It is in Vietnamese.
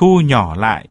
thu nhỏ lại.